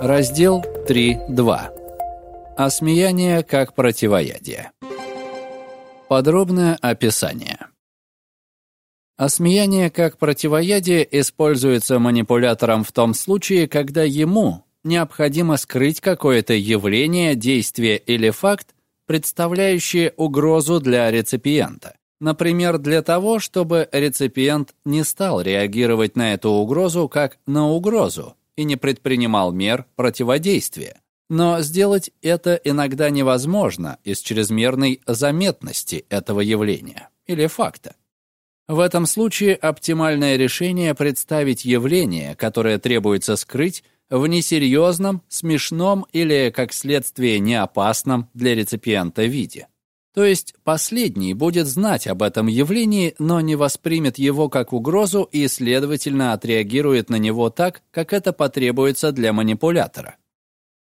Раздел 3.2. Осмеяние как противоядие. Подробное описание. Осмеяние как противоядие используется манипулятором в том случае, когда ему необходимо скрыть какое-то явление, действие или факт, представляющие угрозу для реципиента. Например, для того, чтобы реципиент не стал реагировать на эту угрозу как на угрозу и не предпринимал мер противодействия. Но сделать это иногда невозможно из чрезмерной заметности этого явления или факта. В этом случае оптимальное решение представить явление, которое требуется скрыть, в несерьезном, смешном или, как следствие, неопасном для реципиента виде. То есть последний будет знать об этом явлении, но не воспримет его как угрозу и, следовательно, отреагирует на него так, как это потребуется для манипулятора.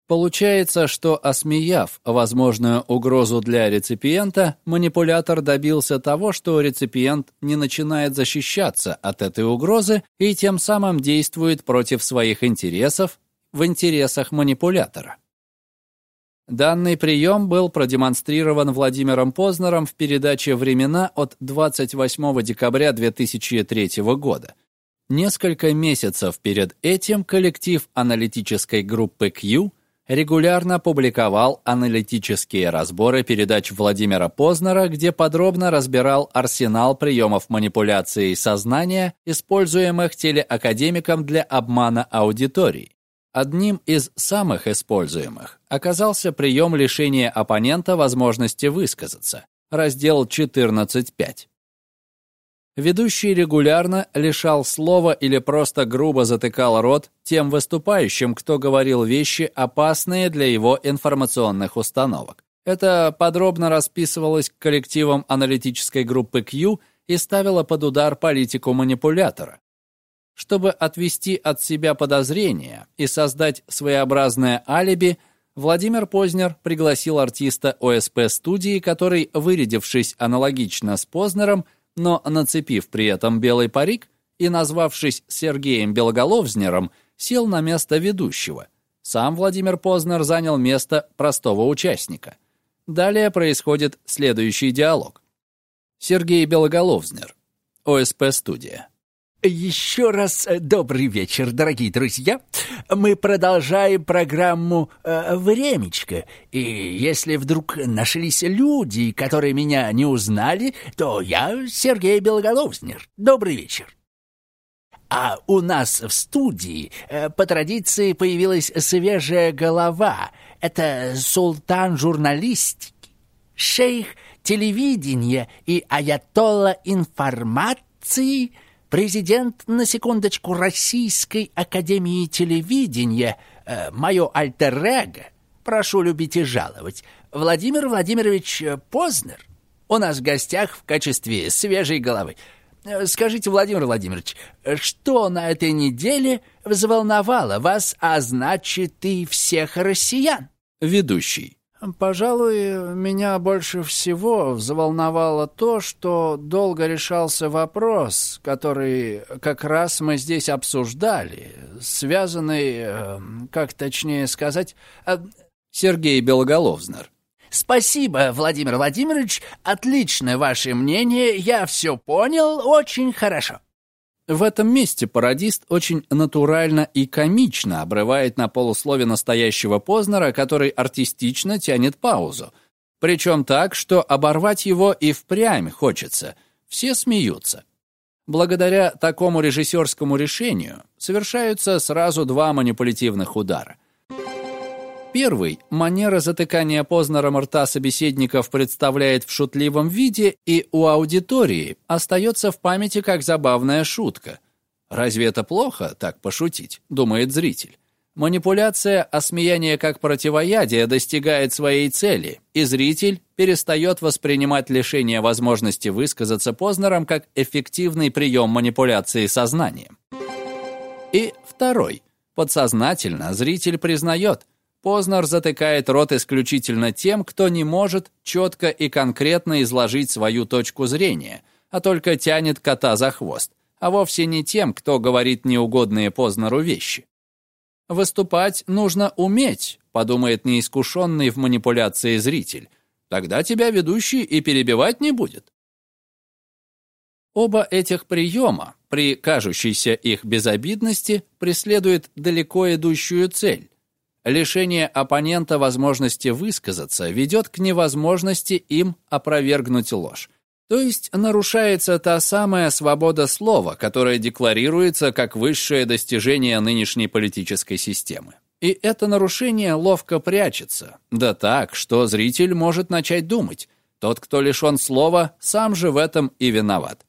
Получается, что осмеяв возможную угрозу для реципиента, манипулятор добился того, что реципиент не начинает защищаться от этой угрозы и тем самым действует против своих интересов в интересах манипулятора. Данный прием был продемонстрирован Владимиром Познером в передаче «Времена» от 28 декабря 2003 года. Несколько месяцев перед этим коллектив аналитической группы Q регулярно публиковал аналитические разборы передач Владимира Познера, где подробно разбирал арсенал приемов манипуляции сознания, используемых телеакадемиком для обмана аудитории. Одним из самых используемых оказался прием лишения оппонента возможности высказаться, раздел 14.5. Ведущий регулярно лишал слова или просто грубо затыкал рот тем выступающим, кто говорил вещи, опасные для его информационных установок. Это подробно расписывалось коллективом аналитической группы Q и ставило под удар политику манипулятора. Чтобы отвести от себя подозрения и создать своеобразное алиби, Владимир Познер пригласил артиста ОСП-студии, который, вырядившись аналогично с Познером, но нацепив при этом белый парик и назвавшись Сергеем Белоголовзнером, сел на место ведущего. Сам Владимир Познер занял место простого участника. Далее происходит следующий диалог. Сергей Белоголовзнер, ОСП-студия. Еще раз э, добрый вечер, дорогие друзья. Мы продолжаем программу э, «Времечко». И если вдруг нашлись люди, которые меня не узнали, то я Сергей Белоголовзнер. Добрый вечер. А у нас в студии э, по традиции появилась свежая голова. Это султан журналистики, шейх телевидения и аятолла информации – президент, на секундочку, Российской Академии Телевидения, э, мое альтер-эго, прошу любить и жаловать, Владимир Владимирович Познер, у нас в гостях в качестве свежей головы. Э, скажите, Владимир Владимирович, что на этой неделе взволновало вас, а значит и всех россиян? Ведущий. Пожалуй, меня больше всего взволновало то, что долго решался вопрос, который как раз мы здесь обсуждали, связанный, э, как точнее сказать, э, Сергей Белоголовзнер. Спасибо, Владимир Владимирович, отличное ваше мнение, я все понял очень хорошо. В этом месте пародист очень натурально и комично обрывает на полуслове настоящего Познера, который артистично тянет паузу. Причем так, что оборвать его и впрямь хочется. Все смеются. Благодаря такому режиссерскому решению совершаются сразу два манипулятивных удара. Первый – манера затыкания Познером рта собеседников представляет в шутливом виде и у аудитории остается в памяти как забавная шутка. Разве это плохо, так пошутить, думает зритель. Манипуляция осмеяния как противоядие достигает своей цели, и зритель перестает воспринимать лишение возможности высказаться Познером как эффективный прием манипуляции сознанием. И второй. Подсознательно зритель признает – Познер затыкает рот исключительно тем, кто не может четко и конкретно изложить свою точку зрения, а только тянет кота за хвост, а вовсе не тем, кто говорит неугодные Познеру вещи. Выступать нужно уметь, подумает неискушенный в манипуляции зритель. Тогда тебя ведущий и перебивать не будет. Оба этих приема, при кажущейся их безобидности, преследуют далеко идущую цель. Лишение оппонента возможности высказаться ведет к невозможности им опровергнуть ложь. То есть нарушается та самая свобода слова, которая декларируется как высшее достижение нынешней политической системы. И это нарушение ловко прячется, да так, что зритель может начать думать, тот, кто лишен слова, сам же в этом и виноват.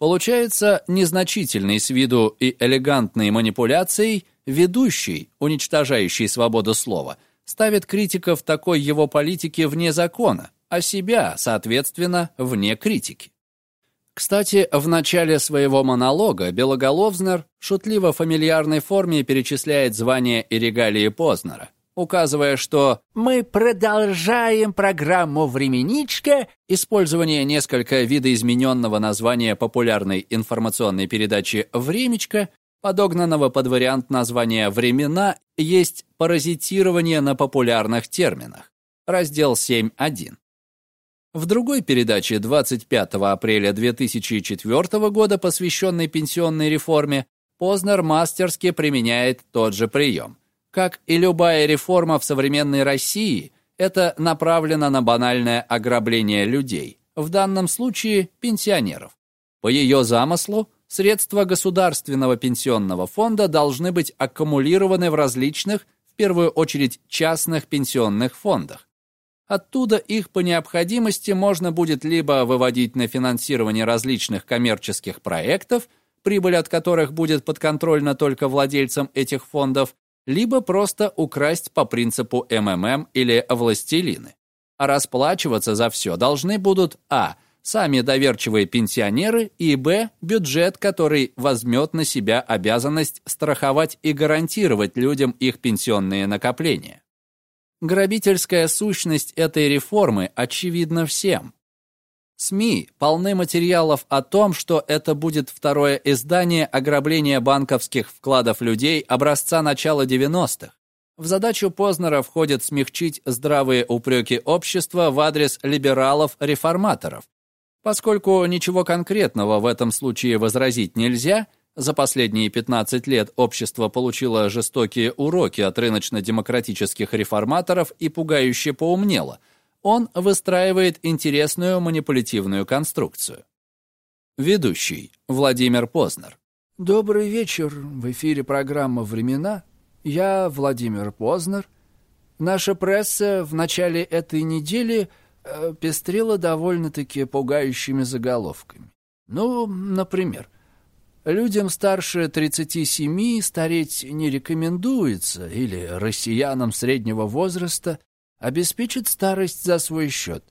Получается, незначительный с виду и элегантной манипуляцией ведущий, уничтожающий свободу слова, ставит критиков такой его политики вне закона, а себя, соответственно, вне критики. Кстати, в начале своего монолога Белоголовзнер в шутливо-фамильярной форме перечисляет звания и регалии Познера, указывая, что «мы продолжаем программу «Временичка», использование несколько видоизмененного названия популярной информационной передачи «Времечко», подогнанного под вариант названия «Времена», есть паразитирование на популярных терминах. Раздел 7.1. В другой передаче 25 апреля 2004 года, посвященной пенсионной реформе, Познер мастерски применяет тот же прием. Как и любая реформа в современной России, это направлено на банальное ограбление людей, в данном случае пенсионеров. По ее замыслу, средства государственного пенсионного фонда должны быть аккумулированы в различных, в первую очередь частных пенсионных фондах. Оттуда их по необходимости можно будет либо выводить на финансирование различных коммерческих проектов, прибыль от которых будет подконтрольна только владельцам этих фондов, либо просто украсть по принципу МММ или властелины. А расплачиваться за все должны будут а. Сами доверчивые пенсионеры и б. бюджет, который возьмет на себя обязанность страховать и гарантировать людям их пенсионные накопления. Грабительская сущность этой реформы очевидна всем. СМИ полны материалов о том, что это будет второе издание ограбления банковских вкладов людей образца начала 90-х. В задачу Познера входит смягчить здравые упреки общества в адрес либералов-реформаторов. Поскольку ничего конкретного в этом случае возразить нельзя – за последние 15 лет общество получило жестокие уроки от рыночно-демократических реформаторов и пугающе поумнело. Он выстраивает интересную манипулятивную конструкцию. Ведущий Владимир Познер. Добрый вечер. В эфире программа «Времена». Я Владимир Познер. Наша пресса в начале этой недели пестрила довольно-таки пугающими заголовками. Ну, например, Людям старше 37 стареть не рекомендуется, или россиянам среднего возраста обеспечит старость за свой счет.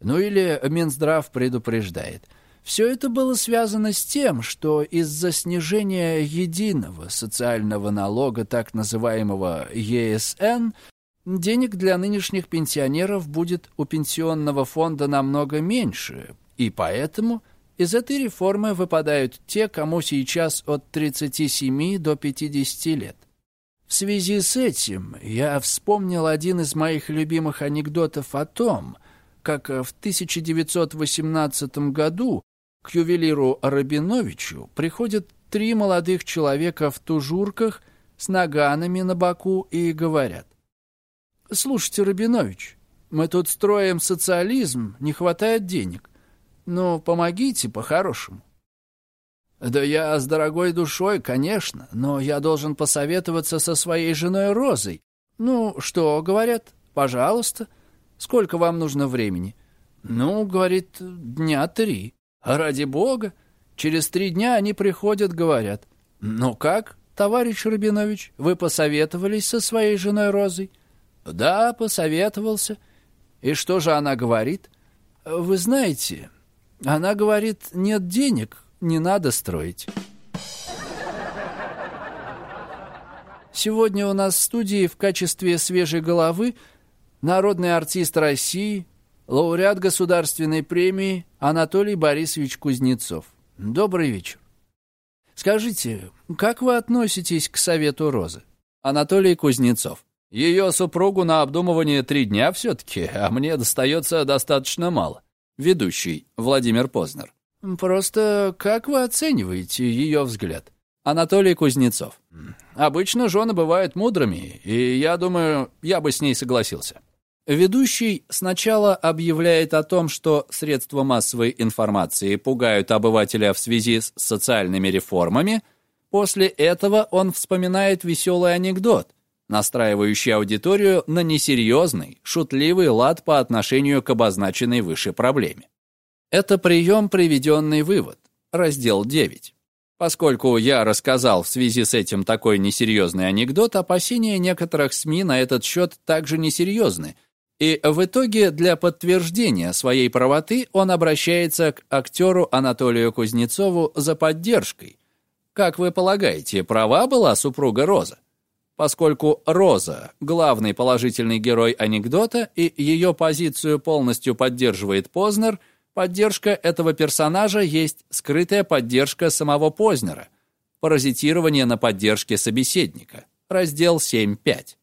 Ну или Минздрав предупреждает. Все это было связано с тем, что из-за снижения единого социального налога, так называемого ЕСН, денег для нынешних пенсионеров будет у пенсионного фонда намного меньше, и поэтому – из этой реформы выпадают те, кому сейчас от 37 до 50 лет. В связи с этим я вспомнил один из моих любимых анекдотов о том, как в 1918 году к ювелиру Рабиновичу приходят три молодых человека в тужурках с наганами на боку и говорят. «Слушайте, Рабинович, мы тут строим социализм, не хватает денег. Ну, помогите по-хорошему. Да я с дорогой душой, конечно, но я должен посоветоваться со своей женой Розой. Ну, что, говорят, пожалуйста. Сколько вам нужно времени? Ну, говорит, дня три. Ради бога, через три дня они приходят, говорят. Ну как, товарищ Рабинович, вы посоветовались со своей женой Розой? Да, посоветовался. И что же она говорит? Вы знаете, она говорит, нет денег, не надо строить. Сегодня у нас в студии в качестве свежей головы народный артист России, лауреат государственной премии Анатолий Борисович Кузнецов. Добрый вечер. Скажите, как вы относитесь к совету Розы? Анатолий Кузнецов. Ее супругу на обдумывание три дня все-таки, а мне достается достаточно мало. Ведущий Владимир Познер. Просто как вы оцениваете ее взгляд? Анатолий Кузнецов. Обычно жены бывают мудрыми, и я думаю, я бы с ней согласился. Ведущий сначала объявляет о том, что средства массовой информации пугают обывателя в связи с социальными реформами. После этого он вспоминает веселый анекдот, настраивающий аудиторию на несерьезный, шутливый лад по отношению к обозначенной выше проблеме. Это прием «Приведенный вывод», раздел 9. Поскольку я рассказал в связи с этим такой несерьезный анекдот, опасения некоторых СМИ на этот счет также несерьезны, и в итоге для подтверждения своей правоты он обращается к актеру Анатолию Кузнецову за поддержкой. Как вы полагаете, права была супруга Роза? Поскольку Роза – главный положительный герой анекдота, и ее позицию полностью поддерживает Познер, поддержка этого персонажа есть скрытая поддержка самого Познера, паразитирование на поддержке собеседника, раздел 7.5.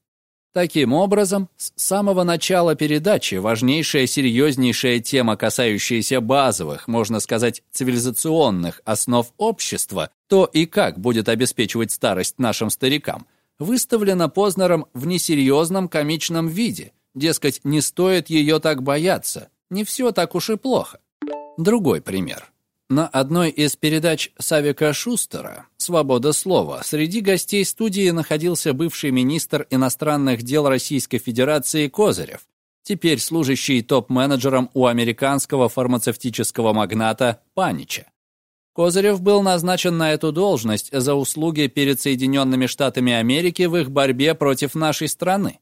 Таким образом, с самого начала передачи важнейшая серьезнейшая тема, касающаяся базовых, можно сказать, цивилизационных основ общества, то и как будет обеспечивать старость нашим старикам – выставлена Познером в несерьезном комичном виде. Дескать, не стоит ее так бояться, не все так уж и плохо. Другой пример. На одной из передач Савика Шустера «Свобода слова» среди гостей студии находился бывший министр иностранных дел Российской Федерации Козырев, теперь служащий топ-менеджером у американского фармацевтического магната Панича. Козырев был назначен на эту должность за услуги перед Соединенными Штатами Америки в их борьбе против нашей страны.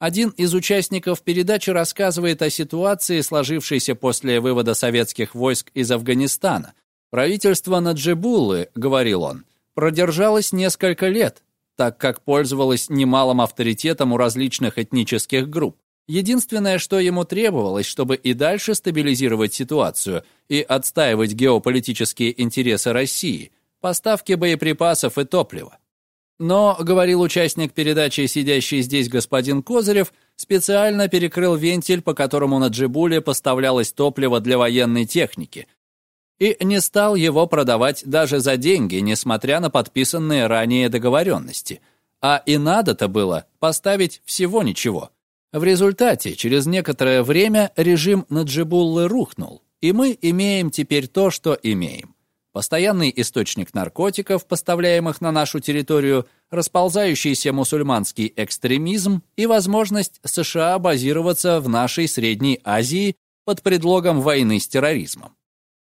Один из участников передачи рассказывает о ситуации, сложившейся после вывода советских войск из Афганистана. Правительство Наджибуллы, говорил он, продержалось несколько лет, так как пользовалось немалым авторитетом у различных этнических групп. Единственное, что ему требовалось, чтобы и дальше стабилизировать ситуацию и отстаивать геополитические интересы России, поставки боеприпасов и топлива. Но, говорил участник передачи, сидящий здесь господин Козырев, специально перекрыл вентиль, по которому на Джибуле поставлялось топливо для военной техники, и не стал его продавать даже за деньги, несмотря на подписанные ранее договоренности. А и надо-то было поставить всего ничего – в результате, через некоторое время режим Наджибуллы рухнул, и мы имеем теперь то, что имеем. Постоянный источник наркотиков, поставляемых на нашу территорию, расползающийся мусульманский экстремизм и возможность США базироваться в нашей Средней Азии под предлогом войны с терроризмом.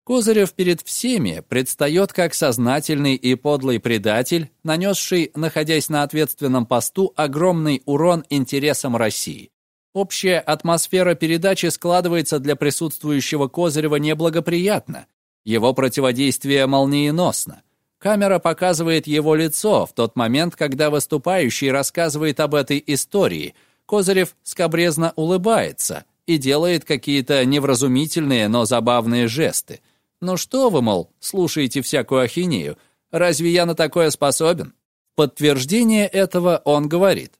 Козырев перед всеми предстает как сознательный и подлый предатель, нанесший, находясь на ответственном посту, огромный урон интересам России. Общая атмосфера передачи складывается для присутствующего Козырева неблагоприятно. Его противодействие молниеносно. Камера показывает его лицо в тот момент, когда выступающий рассказывает об этой истории. Козырев скобрезно улыбается и делает какие-то невразумительные, но забавные жесты. «Ну что вы, мол, слушаете всякую ахинею? Разве я на такое способен?» подтверждение этого он говорит.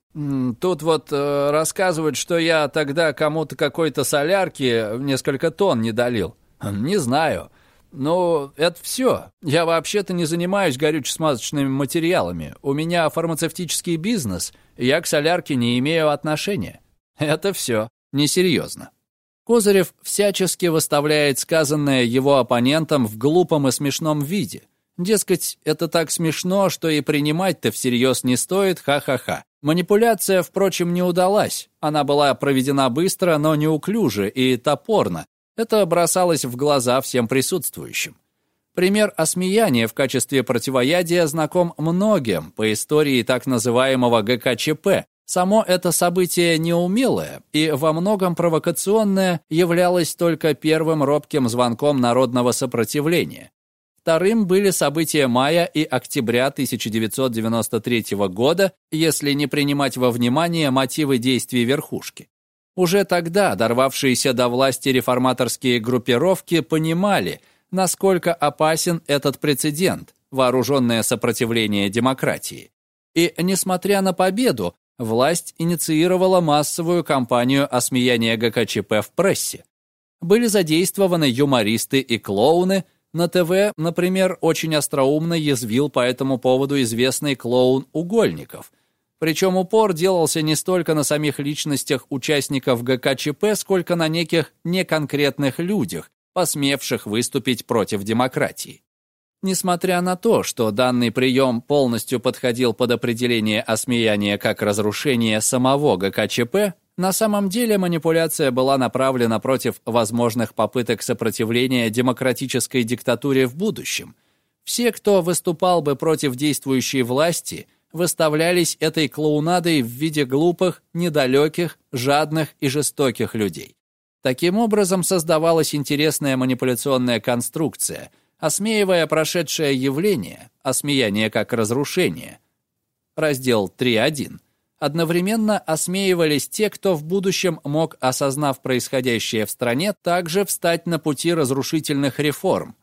«Тут вот э, рассказывают, что я тогда кому-то какой-то солярки несколько тонн не долил. Не знаю. Но это все. Я вообще-то не занимаюсь горюче-смазочными материалами. У меня фармацевтический бизнес, я к солярке не имею отношения. Это все. Несерьезно. Козырев всячески выставляет сказанное его оппонентом в глупом и смешном виде. Дескать, это так смешно, что и принимать-то всерьез не стоит, ха-ха-ха. Манипуляция, впрочем, не удалась. Она была проведена быстро, но неуклюже и топорно. Это бросалось в глаза всем присутствующим. Пример осмеяния в качестве противоядия знаком многим по истории так называемого ГКЧП, Само это событие неумелое и во многом провокационное являлось только первым робким звонком народного сопротивления. Вторым были события мая и октября 1993 года, если не принимать во внимание мотивы действий верхушки. Уже тогда дорвавшиеся до власти реформаторские группировки понимали, насколько опасен этот прецедент, вооруженное сопротивление демократии. И, несмотря на победу, власть инициировала массовую кампанию осмеяния ГКЧП в прессе. Были задействованы юмористы и клоуны. На ТВ, например, очень остроумно язвил по этому поводу известный клоун Угольников. Причем упор делался не столько на самих личностях участников ГКЧП, сколько на неких неконкретных людях, посмевших выступить против демократии. Несмотря на то, что данный прием полностью подходил под определение осмеяния как разрушение самого ГКЧП, на самом деле манипуляция была направлена против возможных попыток сопротивления демократической диктатуре в будущем. Все, кто выступал бы против действующей власти, выставлялись этой клоунадой в виде глупых, недалеких, жадных и жестоких людей. Таким образом создавалась интересная манипуляционная конструкция, осмеивая прошедшее явление, осмеяние как разрушение. Раздел 3.1. Одновременно осмеивались те, кто в будущем мог, осознав происходящее в стране, также встать на пути разрушительных реформ.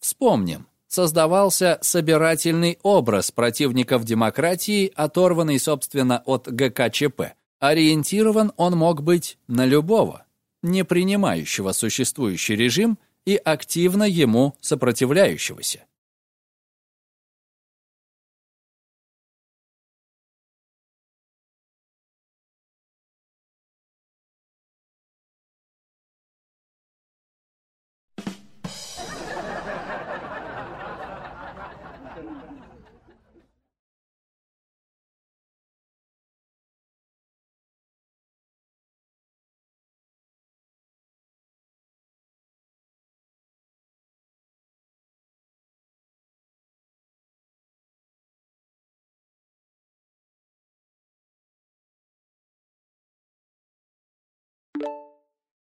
Вспомним, создавался собирательный образ противников демократии, оторванный, собственно, от ГКЧП. Ориентирован он мог быть на любого, не принимающего существующий режим и активно ему сопротивляющегося.